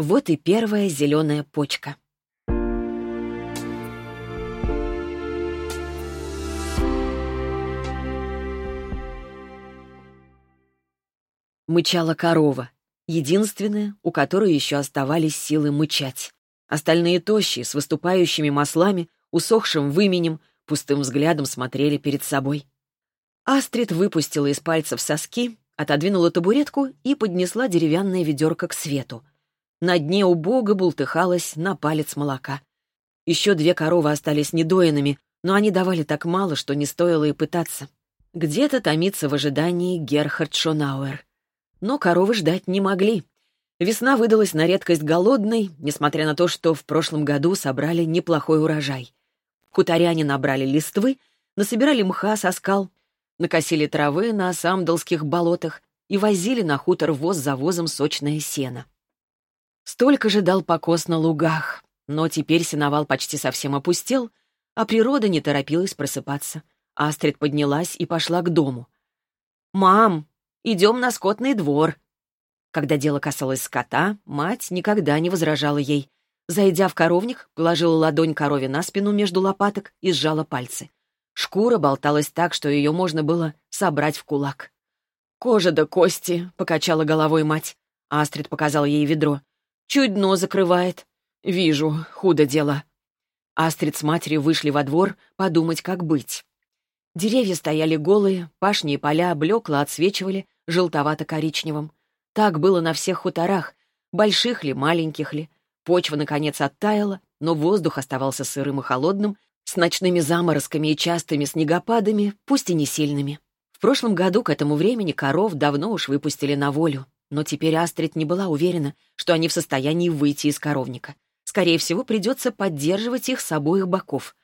Вот и первая зеленая почка. Мычала корова, единственная, у которой еще оставались силы мычать. Остальные тощие, с выступающими маслами, усохшим выменем, пустым взглядом смотрели перед собой. Астрид выпустила из пальцев соски, отодвинула табуретку и поднесла деревянное ведерко к свету. На дне убого бултыхалась на палец молока. Еще две коровы остались недоенными, но они давали так мало, что не стоило и пытаться. Где-то томится в ожидании Герхард Шонауэр. Но коровы ждать не могли. Весна выдалась на редкость голодной, несмотря на то, что в прошлом году собрали неплохой урожай. Хуторяне набрали листвы, насобирали мха со скал, накосили травы на самдалских болотах и возили на хутор воз за возом сочное сено. Столько же дал покос на лугах, но теперь сеновал почти совсем опустел, а природа не торопилась просыпаться. Астрид поднялась и пошла к дому. «Мам, идем на скотный двор», когда дело касалось скота, мать никогда не возражала ей. Зайдя в коровник, положила ладонь корове на спину между лопаток и сжала пальцы. Шкура болталась так, что ее можно было собрать в кулак. «Кожа да кости», — покачала головой мать. Астрид показал ей ведро. «Чуть дно закрывает». «Вижу, худо дело». Астрид с матерью вышли во двор подумать, как быть. Деревья стояли голые, пашни и поля блекло отсвечивали желтовато-коричневым. Так было на всех хуторах, больших ли, маленьких ли. Почва, наконец, оттаяла, но воздух оставался сырым и холодным, с ночными заморозками и частыми снегопадами, пусть и не сильными. В прошлом году к этому времени коров давно уж выпустили на волю, но теперь Астрид не была уверена, что они в состоянии выйти из коровника. Скорее всего, придется поддерживать их с обоих боков.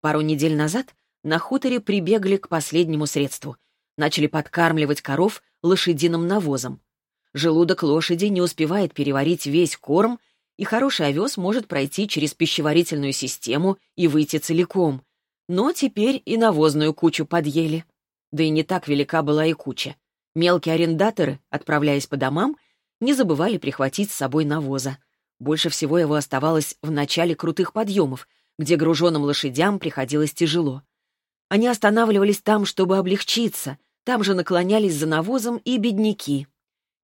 Пару недель назад на хуторе прибегли к последнему средству. Начали подкармливать коров лошадиным навозом. Желудок лошади не успевает переварить весь корм, и хороший овес может пройти через пищеварительную систему и выйти целиком. Но теперь и навозную кучу подъели. Да и не так велика была и куча. Мелкие арендаторы, отправляясь по домам, не забывали прихватить с собой навоза. Больше всего его оставалось в начале крутых подъемов, где груженным лошадям приходилось тяжело. Они останавливались там, чтобы облегчиться, там же наклонялись за навозом и бедняки,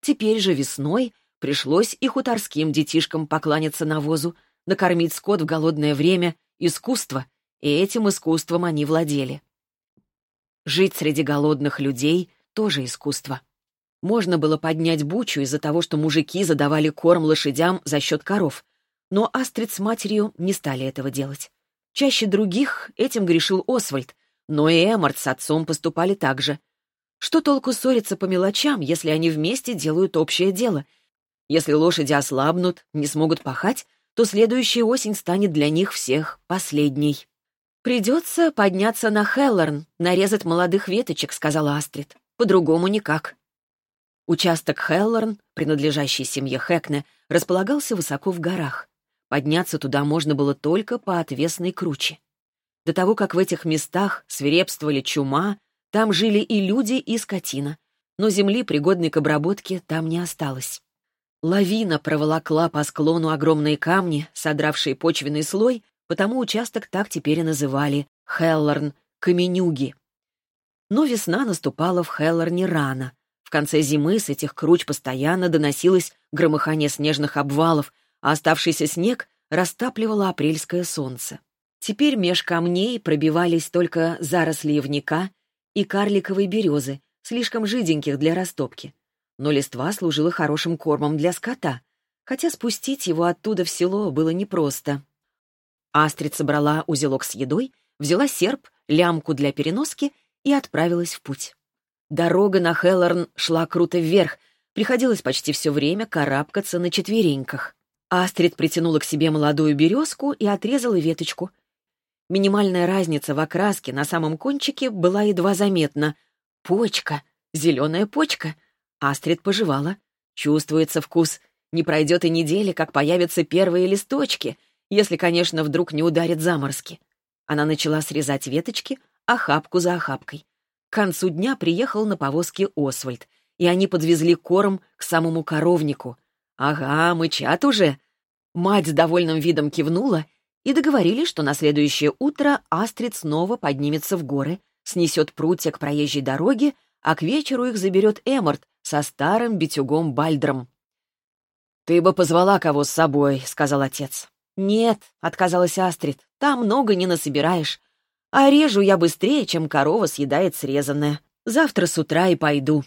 Теперь же весной пришлось и хуторским детишкам покланяться навозу, накормить скот в голодное время — искусство, и этим искусством они владели. Жить среди голодных людей — тоже искусство. Можно было поднять бучу из-за того, что мужики задавали корм лошадям за счет коров, но Астрид с матерью не стали этого делать. Чаще других этим грешил Освальд, но и Эммарт с отцом поступали так же. Что толку ссориться по мелочам, если они вместе делают общее дело? Если лошади ослабнут, не смогут пахать, то следующая осень станет для них всех последней. «Придется подняться на Хеллорн, нарезать молодых веточек», — сказала Астрид. «По-другому никак». Участок Хеллорн, принадлежащий семье Хэкне, располагался высоко в горах. Подняться туда можно было только по отвесной круче. До того, как в этих местах свирепствовали чума, там жили и люди, и скотина. Но земли, пригодной к обработке, там не осталось. Лавина проволокла по склону огромные камни, содравшие почвенный слой, потому участок так теперь и называли Хеллорн, Каменюги. Но весна наступала в Хеллорне рано. В конце зимы с этих круч постоянно доносилось громыхание снежных обвалов, а оставшийся снег растапливало апрельское солнце. Теперь меж камней пробивались только заросли явника и карликовой березы, слишком жиденьких для растопки. Но листва служила хорошим кормом для скота, хотя спустить его оттуда в село было непросто. Астрид собрала узелок с едой, взяла серп, лямку для переноски и отправилась в путь. Дорога на Хеллорн шла круто вверх, приходилось почти все время карабкаться на четвереньках. Астрид притянула к себе молодую березку и отрезала веточку — Минимальная разница в окраске на самом кончике была едва заметна. Почка, зеленая почка. Астрид пожевала. Чувствуется вкус. Не пройдет и недели, как появятся первые листочки, если, конечно, вдруг не ударят заморозки. Она начала срезать веточки, охапку за охапкой. К концу дня приехал на повозке Освальд, и они подвезли корм к самому коровнику. «Ага, мычат уже». Мать с довольным видом кивнула, и договорились, что на следующее утро Астрид снова поднимется в горы, снесет прутья к проезжей дороге, а к вечеру их заберет Эмморт со старым битюгом Бальдром. «Ты бы позвала кого с собой», — сказал отец. «Нет», — отказалась Астрид, — «там много не насобираешь. А режу я быстрее, чем корова съедает срезанное. Завтра с утра и пойду.